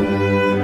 Música